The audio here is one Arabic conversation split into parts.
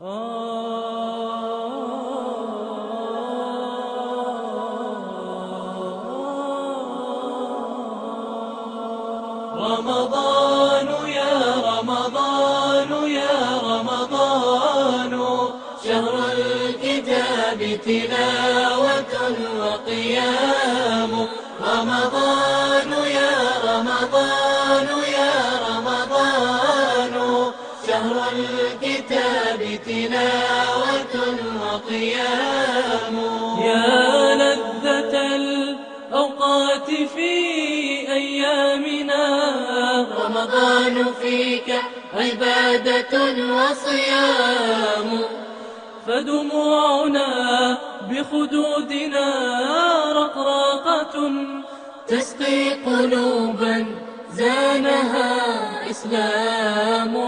رمضان يا رمضان يا رمضان شهر الكتاب تلاوة وقيام. رمضان يا رمضان يا رمضان شهر الكتاب وقيام يا لذة الأوقات في أيامنا. رمضان فيك عبادة وصيام. فدموعنا بخدودنا رقراقة. تسقي قلوبا زانها إسلام.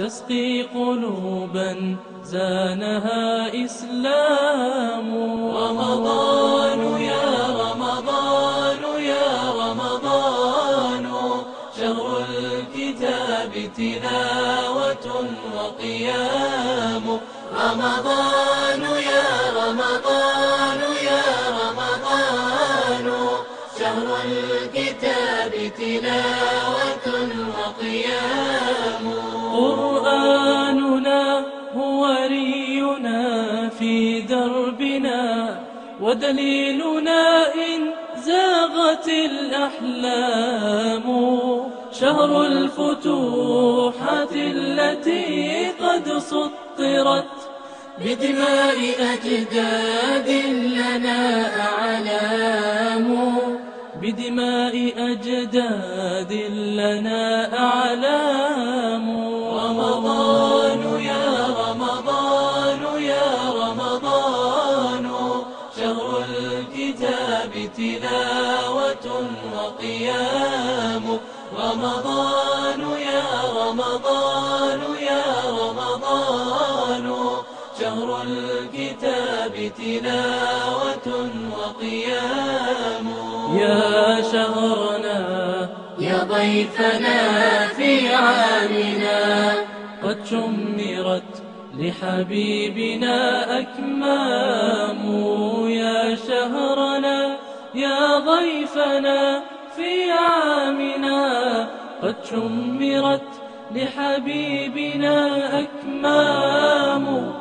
تسقي قلوبا زانها إسلام. رمضان يا رمضان يا رمضان. شهر الكتاب تلاوة وقيام. رمضان يا رمضان يا رمضان. شهر الكتاب تلاوة وقيام. قرآننا هو رينا في دربنا ودليلنا إن زاغت الأحلام شهر الفتوحات التي قد سطرت بدماء أجداد لنا أعلام بدماء أجداد لنا أعلام تلاوة وقيام. رمضان يا رمضان يا رمضان. شهر الكتاب تلاوة وقيام. يا شهرنا يا ضيفنا في عامنا. قد شمرت لحبيبنا أكمام. يا شهرنا يا ضيفنا في عامنا قد شمرت لحبيبنا أكمام.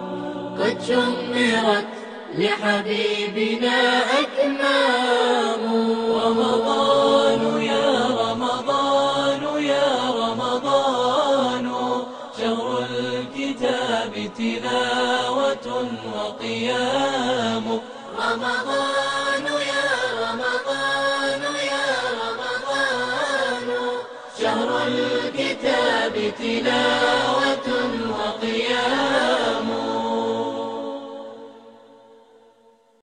قد شمرت لحبيبنا أكمام. رمضان يا رمضان يا رمضان. شهر الكتاب تلاوة وقيام. رمضان شهر الكتاب تلاوة.